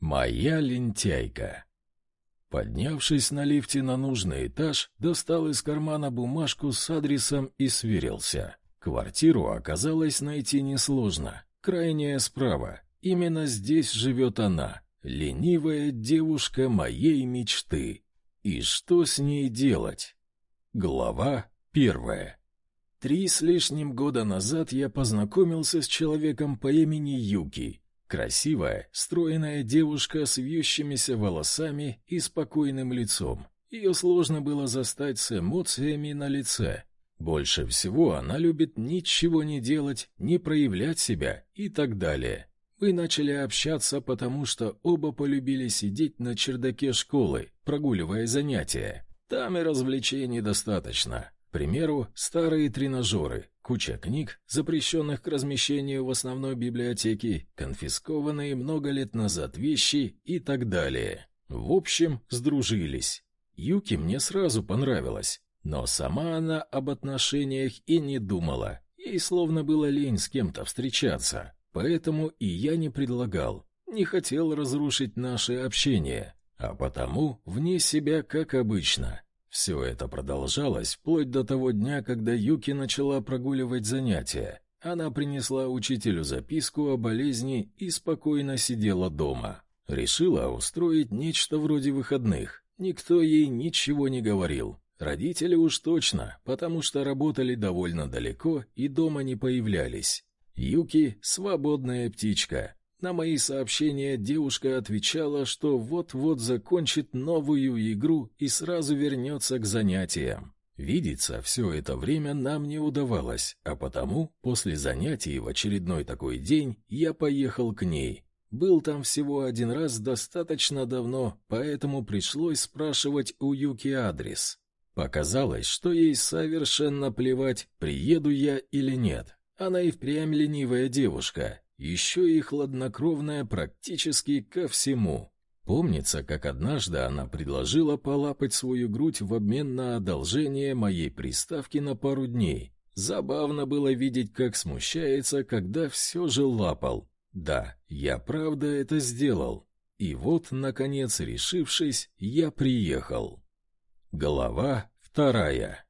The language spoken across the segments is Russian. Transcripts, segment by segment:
Моя лентяйка. Поднявшись на лифте на нужный этаж, достал из кармана бумажку с адресом и сверился. Квартиру оказалось найти несложно. Крайняя справа. Именно здесь живет она, ленивая девушка моей мечты. И что с ней делать? Глава первая. Три с лишним года назад я познакомился с человеком по имени Юки. Красивая, стройная девушка с вьющимися волосами и спокойным лицом. Ее сложно было застать с эмоциями на лице. Больше всего она любит ничего не делать, не проявлять себя и так далее. Мы начали общаться, потому что оба полюбили сидеть на чердаке школы, прогуливая занятия. Там и развлечений достаточно. К примеру, старые тренажеры, куча книг, запрещенных к размещению в основной библиотеке, конфискованные много лет назад вещи и так далее. В общем, сдружились. Юки мне сразу понравилась, но сама она об отношениях и не думала. Ей словно было лень с кем-то встречаться, поэтому и я не предлагал, не хотел разрушить наше общение, а потому вне себя, как обычно. Все это продолжалось вплоть до того дня, когда Юки начала прогуливать занятия. Она принесла учителю записку о болезни и спокойно сидела дома. Решила устроить нечто вроде выходных. Никто ей ничего не говорил. Родители уж точно, потому что работали довольно далеко и дома не появлялись. Юки — свободная птичка. На мои сообщения девушка отвечала, что вот-вот закончит новую игру и сразу вернется к занятиям. Видеться все это время нам не удавалось, а потому после занятий в очередной такой день я поехал к ней. Был там всего один раз достаточно давно, поэтому пришлось спрашивать у Юки адрес. Показалось, что ей совершенно плевать, приеду я или нет. Она и впрямь ленивая девушка, еще и хладнокровная практически ко всему. Помнится, как однажды она предложила полапать свою грудь в обмен на одолжение моей приставки на пару дней. Забавно было видеть, как смущается, когда все же лапал. Да, я правда это сделал. И вот, наконец, решившись, я приехал. Глава вторая.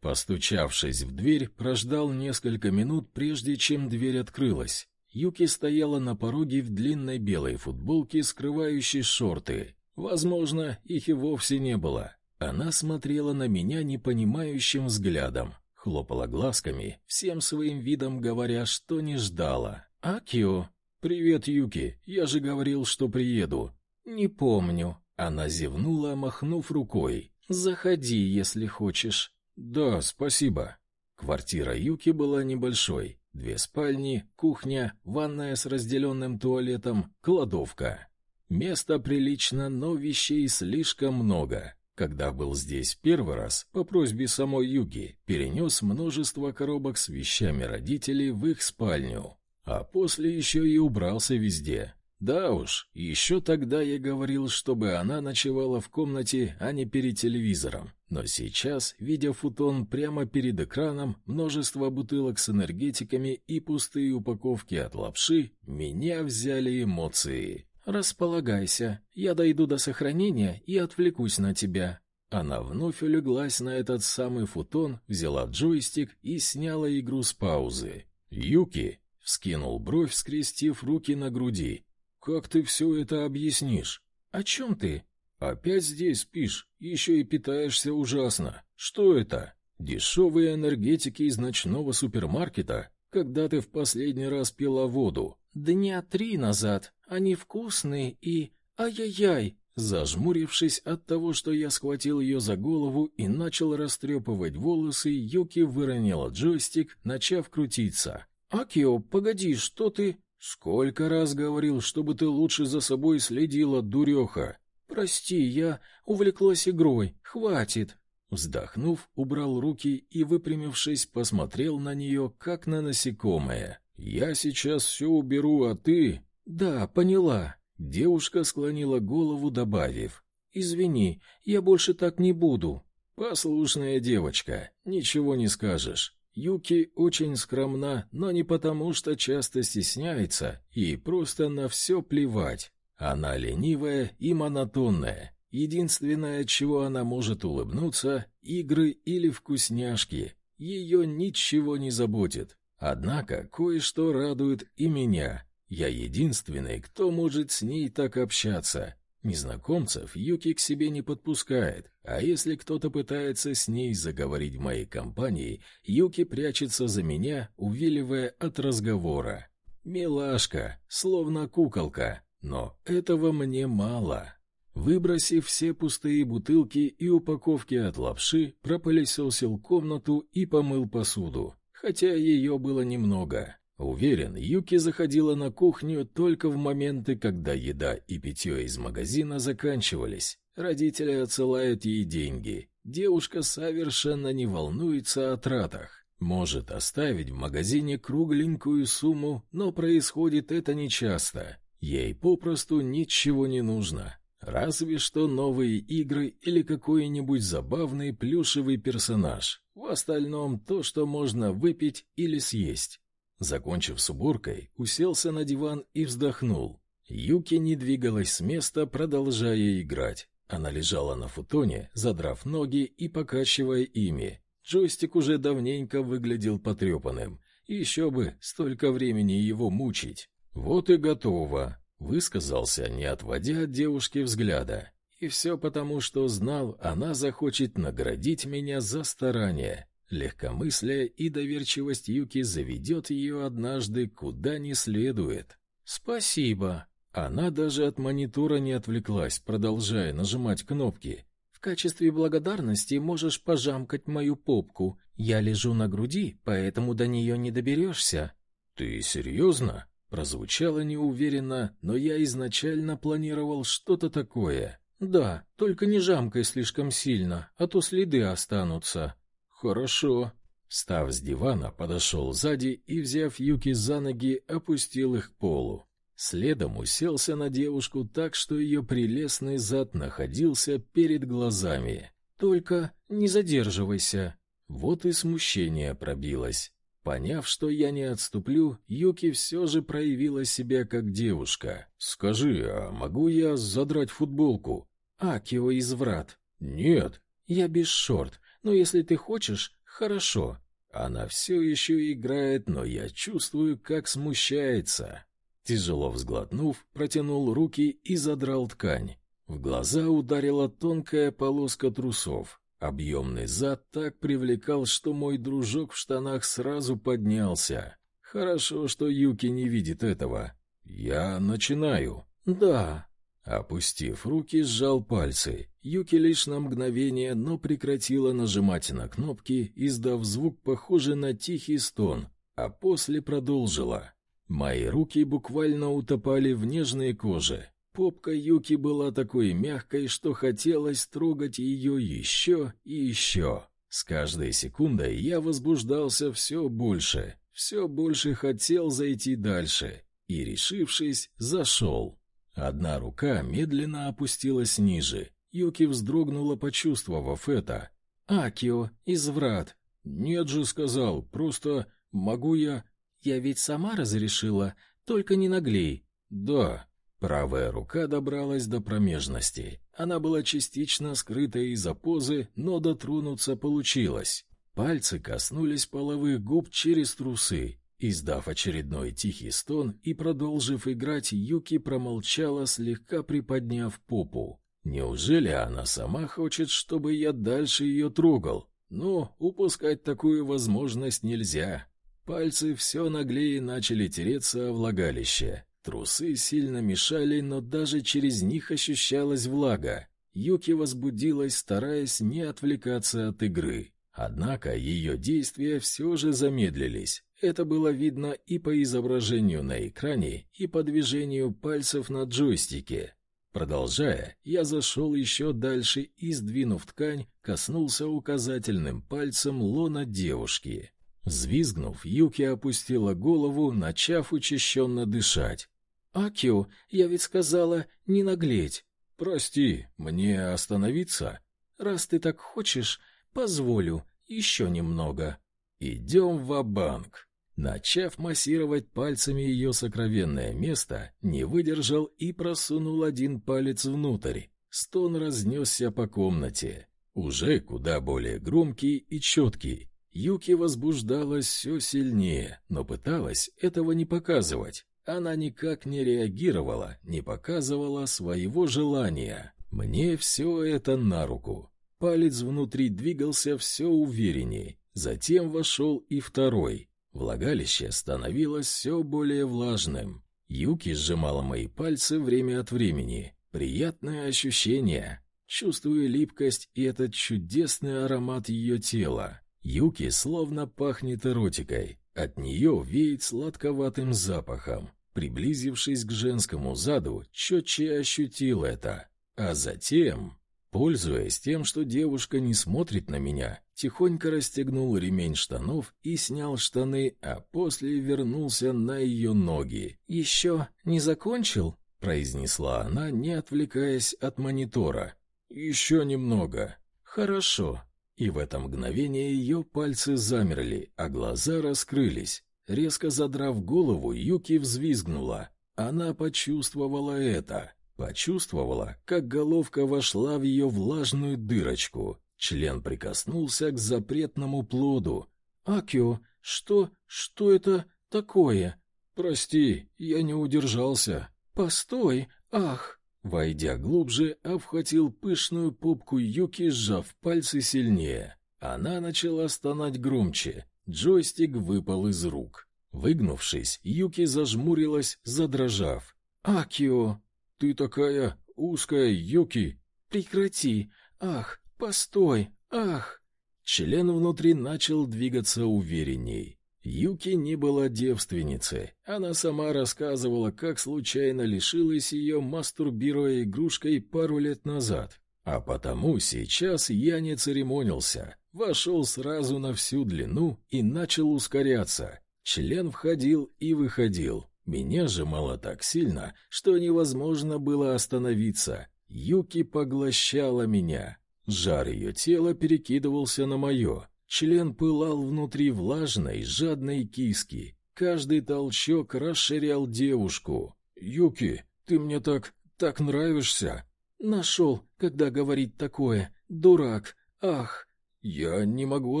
Постучавшись в дверь, прождал несколько минут, прежде чем дверь открылась. Юки стояла на пороге в длинной белой футболке, скрывающей шорты. Возможно, их и вовсе не было. Она смотрела на меня непонимающим взглядом, хлопала глазками, всем своим видом говоря, что не ждала. «Акио!» «Привет, Юки, я же говорил, что приеду». «Не помню». Она зевнула, махнув рукой. «Заходи, если хочешь». «Да, спасибо». Квартира Юки была небольшой, Две спальни, кухня, ванная с разделенным туалетом, кладовка. Места прилично, но вещей слишком много. Когда был здесь первый раз, по просьбе самой Юги, перенес множество коробок с вещами родителей в их спальню. А после еще и убрался везде. Да уж, еще тогда я говорил, чтобы она ночевала в комнате, а не перед телевизором. Но сейчас, видя футон прямо перед экраном, множество бутылок с энергетиками и пустые упаковки от лапши, меня взяли эмоции. «Располагайся, я дойду до сохранения и отвлекусь на тебя». Она вновь улеглась на этот самый футон, взяла джойстик и сняла игру с паузы. «Юки!» — вскинул бровь, скрестив руки на груди. «Как ты все это объяснишь?» «О чем ты?» «Опять здесь спишь, еще и питаешься ужасно. Что это? Дешевые энергетики из ночного супермаркета? Когда ты в последний раз пила воду?» «Дня три назад. Они вкусные и... Ай-яй-яй!» Зажмурившись от того, что я схватил ее за голову и начал растрепывать волосы, Юки выронила джойстик, начав крутиться. «Акио, погоди, что ты...» «Сколько раз говорил, чтобы ты лучше за собой следила, дуреха!» «Прости, я увлеклась игрой. Хватит!» Вздохнув, убрал руки и, выпрямившись, посмотрел на нее, как на насекомое. «Я сейчас все уберу, а ты...» «Да, поняла». Девушка склонила голову, добавив. «Извини, я больше так не буду». «Послушная девочка, ничего не скажешь. Юки очень скромна, но не потому, что часто стесняется, и просто на все плевать. Она ленивая и монотонная. Единственное, от чего она может улыбнуться — игры или вкусняшки. Ее ничего не заботит. Однако кое-что радует и меня. Я единственный, кто может с ней так общаться. Незнакомцев Юки к себе не подпускает, а если кто-то пытается с ней заговорить в моей компании, Юки прячется за меня, увиливая от разговора. Милашка, словно куколка, но этого мне мало. Выбросив все пустые бутылки и упаковки от лапши, пропылесосил комнату и помыл посуду, хотя ее было немного. Уверен, Юки заходила на кухню только в моменты, когда еда и питье из магазина заканчивались. Родители отсылают ей деньги. Девушка совершенно не волнуется о тратах. Может оставить в магазине кругленькую сумму, но происходит это нечасто. Ей попросту ничего не нужно. Разве что новые игры или какой-нибудь забавный плюшевый персонаж. В остальном то, что можно выпить или съесть. Закончив с уборкой, уселся на диван и вздохнул. Юки не двигалась с места, продолжая играть. Она лежала на футоне, задрав ноги и покачивая ими. Джойстик уже давненько выглядел потрепанным. Еще бы, столько времени его мучить. Вот и готово, высказался, не отводя от девушки взгляда. И все потому, что знал, она захочет наградить меня за старание. Легкомыслие и доверчивость Юки заведет ее однажды куда не следует. Спасибо. Она даже от монитора не отвлеклась, продолжая нажимать кнопки. В качестве благодарности можешь пожамкать мою попку. Я лежу на груди, поэтому до нее не доберешься». Ты серьезно?» Прозвучало неуверенно, но я изначально планировал что-то такое. Да, только не жамкай слишком сильно, а то следы останутся. Хорошо. Встав с дивана, подошел сзади и, взяв Юки за ноги, опустил их к полу. Следом уселся на девушку так, что ее прелестный зад находился перед глазами. Только не задерживайся. Вот и смущение пробилось. Поняв, что я не отступлю, Юки все же проявила себя как девушка. Скажи, а могу я задрать футболку? Акио изврат. Нет. Я без шорт. Но если ты хочешь, хорошо. Она все еще играет, но я чувствую, как смущается. Тяжело взглотнув, протянул руки и задрал ткань. В глаза ударила тонкая полоска трусов. Объемный зад так привлекал, что мой дружок в штанах сразу поднялся. Хорошо, что Юки не видит этого. Я начинаю. Да. Опустив руки, сжал пальцы. Юки лишь на мгновение, но прекратила нажимать на кнопки, издав звук, похожий на тихий стон, а после продолжила. Мои руки буквально утопали в нежной коже. Попка Юки была такой мягкой, что хотелось трогать ее еще и еще. С каждой секундой я возбуждался все больше, все больше хотел зайти дальше и, решившись, зашел. Одна рука медленно опустилась ниже. Юки вздрогнула, почувствовав это. «Акио, изврат!» «Нет же, сказал, просто могу я...» «Я ведь сама разрешила, только не наглей». «Да». Правая рука добралась до промежности. Она была частично скрыта из-за позы, но дотронуться получилось. Пальцы коснулись половых губ через трусы. Издав очередной тихий стон и продолжив играть, Юки промолчала, слегка приподняв попу. Неужели она сама хочет, чтобы я дальше ее трогал? Но упускать такую возможность нельзя. Пальцы все наглее начали тереться о влагалище. Трусы сильно мешали, но даже через них ощущалась влага. Юки возбудилась, стараясь не отвлекаться от игры. Однако ее действия все же замедлились. Это было видно и по изображению на экране, и по движению пальцев на джойстике. Продолжая, я зашел еще дальше и, сдвинув ткань, коснулся указательным пальцем лона девушки. Взвизгнув, Юки опустила голову, начав учащенно дышать. «Акио, я ведь сказала не наглеть». «Прости, мне остановиться?» «Раз ты так хочешь, позволю, еще немного». «Идем в банк Начав массировать пальцами ее сокровенное место, не выдержал и просунул один палец внутрь. Стон разнесся по комнате. Уже куда более громкий и четкий. Юки возбуждалась все сильнее, но пыталась этого не показывать. Она никак не реагировала, не показывала своего желания. Мне все это на руку. Палец внутри двигался все увереннее. Затем вошел и второй. Влагалище становилось все более влажным. Юки сжимала мои пальцы время от времени. Приятное ощущение. Чувствую липкость и этот чудесный аромат ее тела. Юки словно пахнет эротикой. От нее веет сладковатым запахом. Приблизившись к женскому заду, четче ощутил это. А затем... Пользуясь тем, что девушка не смотрит на меня, тихонько расстегнул ремень штанов и снял штаны, а после вернулся на ее ноги. «Еще не закончил?» — произнесла она, не отвлекаясь от монитора. «Еще немного». «Хорошо». И в это мгновение ее пальцы замерли, а глаза раскрылись. Резко задрав голову, Юки взвизгнула. Она почувствовала это. Почувствовала, как головка вошла в ее влажную дырочку. Член прикоснулся к запретному плоду. «Акио, что... что это такое?» «Прости, я не удержался». «Постой! Ах!» Войдя глубже, обхватил пышную попку Юки, сжав пальцы сильнее. Она начала стонать громче. Джойстик выпал из рук. Выгнувшись, Юки зажмурилась, задрожав. «Акио!» «Ты такая узкая, Юки!» «Прекрати! Ах, постой! Ах!» Член внутри начал двигаться уверенней. Юки не была девственницей. Она сама рассказывала, как случайно лишилась ее, мастурбируя игрушкой пару лет назад. А потому сейчас я не церемонился. Вошел сразу на всю длину и начал ускоряться. Член входил и выходил. Меня сжимало так сильно, что невозможно было остановиться. Юки поглощала меня. Жар ее тела перекидывался на мое. Член пылал внутри влажной, жадной киски. Каждый толчок расширял девушку. «Юки, ты мне так... так нравишься!» «Нашел, когда говорить такое. Дурак. Ах!» «Я не могу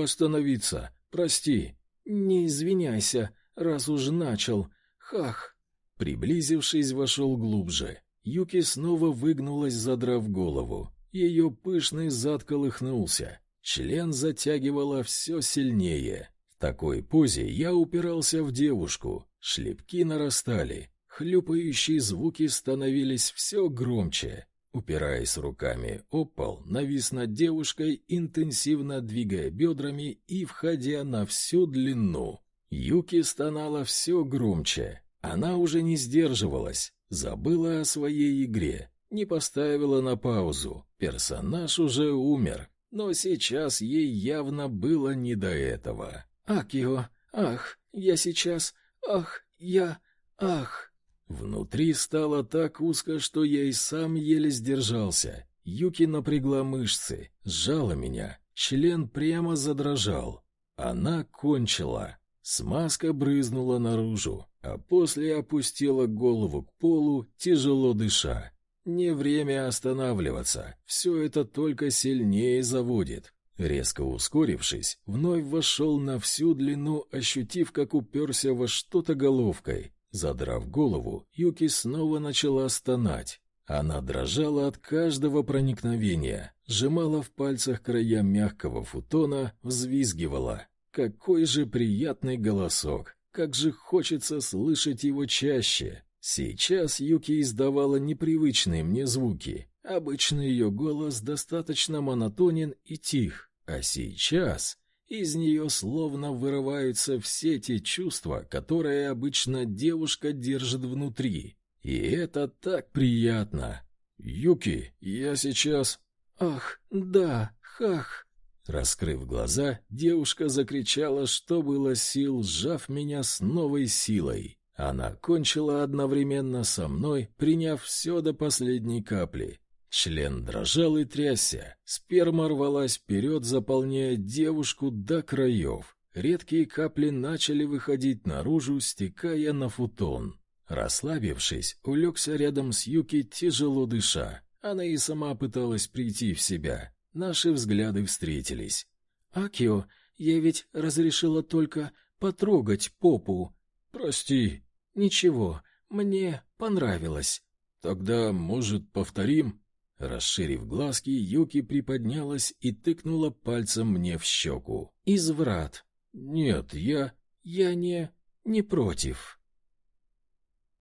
остановиться. Прости». «Не извиняйся, раз уж начал. Хах! Приблизившись, вошел глубже. Юки снова выгнулась, задрав голову. Ее пышный зад колыхнулся. Член затягивало все сильнее. В такой позе я упирался в девушку. Шлепки нарастали. Хлюпающие звуки становились все громче. Упираясь руками о пол, навис над девушкой, интенсивно двигая бедрами и входя на всю длину. Юки стонала все громче. Она уже не сдерживалась, забыла о своей игре, не поставила на паузу. Персонаж уже умер, но сейчас ей явно было не до этого. «Акио, ах, я сейчас, ах, я, ах...» Внутри стало так узко, что я и сам еле сдержался. Юки напрягла мышцы, сжала меня, член прямо задрожал. Она кончила. Смазка брызнула наружу, а после опустила голову к полу, тяжело дыша. Не время останавливаться, все это только сильнее заводит. Резко ускорившись, вновь вошел на всю длину, ощутив, как уперся во что-то головкой. Задрав голову, Юки снова начала стонать. Она дрожала от каждого проникновения, сжимала в пальцах края мягкого футона, взвизгивала. Какой же приятный голосок! Как же хочется слышать его чаще! Сейчас Юки издавала непривычные мне звуки. Обычно ее голос достаточно монотонен и тих, а сейчас из нее словно вырываются все те чувства, которые обычно девушка держит внутри. И это так приятно. «Юки, я сейчас...» «Ах, да, хах!» Раскрыв глаза, девушка закричала, что было сил, сжав меня с новой силой. Она кончила одновременно со мной, приняв все до последней капли. Член дрожал и трясся, сперма рвалась вперед, заполняя девушку до краев. Редкие капли начали выходить наружу, стекая на футон. Расслабившись, улегся рядом с Юки, тяжело дыша. Она и сама пыталась прийти в себя. Наши взгляды встретились. «Акио, я ведь разрешила только потрогать попу». «Прости». «Ничего, мне понравилось». «Тогда, может, повторим?» Расширив глазки, Юки приподнялась и тыкнула пальцем мне в щеку. «Изврат». «Нет, я...» «Я не... не против».